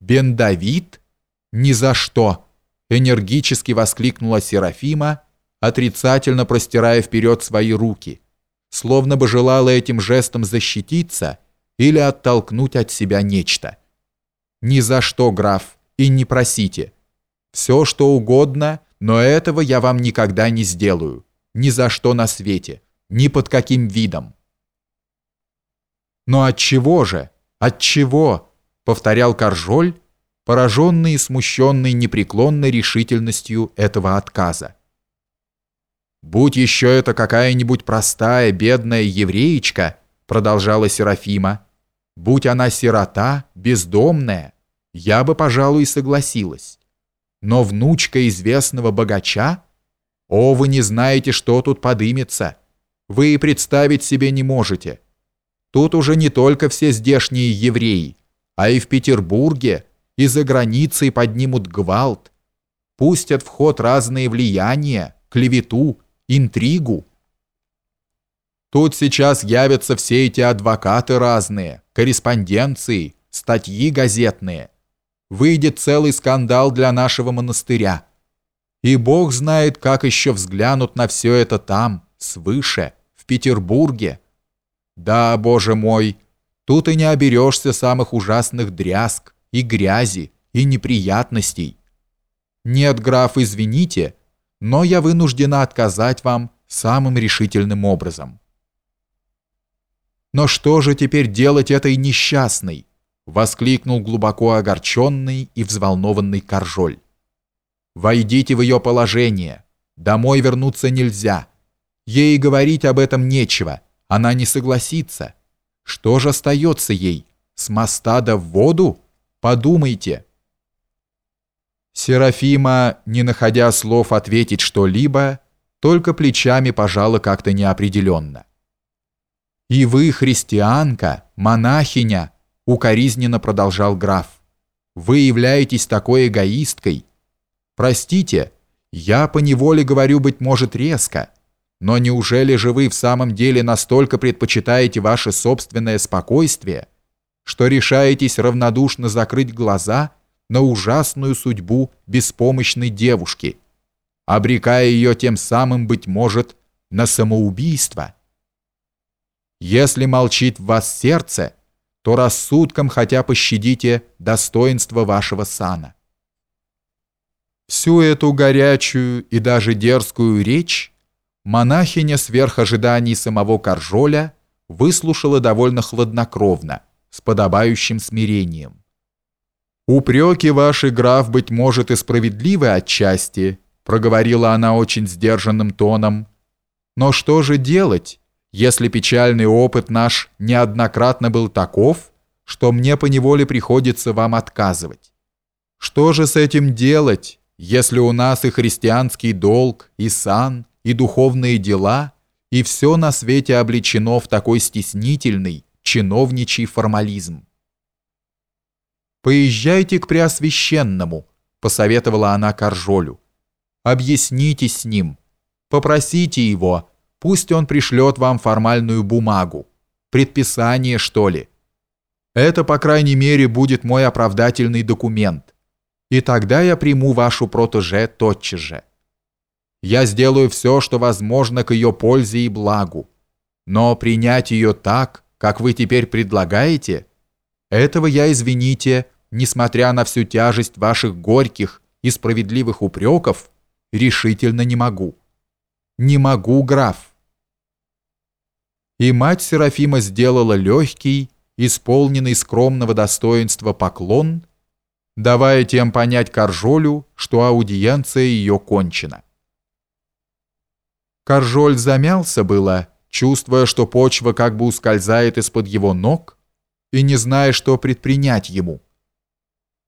Бендавид? Ни за что!» Энергически воскликнула Серафима, отрицательно простирая вперед свои руки, словно бы желала этим жестом защититься или оттолкнуть от себя нечто. «Ни за что, граф, и не просите. Все, что угодно, но этого я вам никогда не сделаю. Ни за что на свете, ни под каким видом». «Но от чего же? От чего?» — повторял Коржоль, пораженный и смущенный непреклонной решительностью этого отказа. «Будь еще это какая-нибудь простая, бедная евреечка», продолжала Серафима, «будь она сирота, бездомная, я бы, пожалуй, согласилась. Но внучка известного богача? О, вы не знаете, что тут подымется. Вы и представить себе не можете. Тут уже не только все здешние евреи, а и в Петербурге, и за границей поднимут гвалт, пустят в ход разные влияния, клевету, интригу. Тут сейчас явятся все эти адвокаты разные, корреспонденции, статьи газетные. Выйдет целый скандал для нашего монастыря. И Бог знает, как еще взглянут на все это там, свыше, в Петербурге. Да, Боже мой, тут и не оберешься самых ужасных дрязг, и грязи, и неприятностей. Нет, граф, извините, но я вынуждена отказать вам самым решительным образом. Но что же теперь делать этой несчастной? воскликнул глубоко огорченный и взволнованный Коржоль. Войдите в ее положение. Домой вернуться нельзя. Ей говорить об этом нечего. Она не согласится. Что же остается ей? С моста да в воду? Подумайте. Серафима, не находя слов ответить что-либо, только плечами пожала как-то неопределенно. «И вы, христианка, монахиня», — укоризненно продолжал граф, «вы являетесь такой эгоисткой. Простите, я по неволе говорю, быть может, резко, но неужели же вы в самом деле настолько предпочитаете ваше собственное спокойствие, что решаетесь равнодушно закрыть глаза — на ужасную судьбу беспомощной девушки, обрекая ее тем самым, быть может, на самоубийство. Если молчит в вас сердце, то рассудком хотя пощадите достоинство вашего сана. Всю эту горячую и даже дерзкую речь монахиня сверх ожиданий самого Коржоля выслушала довольно хладнокровно, с подобающим смирением. «Упреки ваши, граф, быть может, и справедливы отчасти», проговорила она очень сдержанным тоном. «Но что же делать, если печальный опыт наш неоднократно был таков, что мне поневоле приходится вам отказывать? Что же с этим делать, если у нас и христианский долг, и сан, и духовные дела, и все на свете облечено в такой стеснительный, чиновничий формализм?» «Поезжайте к Преосвященному», — посоветовала она Коржолю. «Объяснитесь с ним, попросите его, пусть он пришлет вам формальную бумагу, предписание, что ли. Это, по крайней мере, будет мой оправдательный документ, и тогда я приму вашу протеже тотчас же. Я сделаю все, что возможно к ее пользе и благу, но принять ее так, как вы теперь предлагаете, этого я, извините, несмотря на всю тяжесть ваших горьких и справедливых упреков, решительно не могу. Не могу, граф. И мать Серафима сделала легкий, исполненный скромного достоинства поклон, давая тем понять Каржолю, что аудиенция ее кончена. Каржоль замялся было, чувствуя, что почва как бы ускользает из-под его ног, и не зная, что предпринять ему.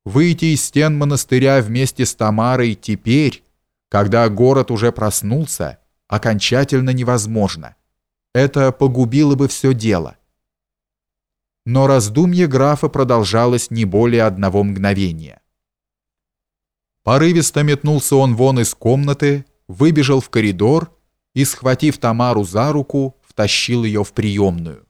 Выйти из стен монастыря вместе с Тамарой теперь, когда город уже проснулся, окончательно невозможно. Это погубило бы все дело. Но раздумье графа продолжалось не более одного мгновения. Порывисто метнулся он вон из комнаты, выбежал в коридор и, схватив Тамару за руку, втащил ее в приемную.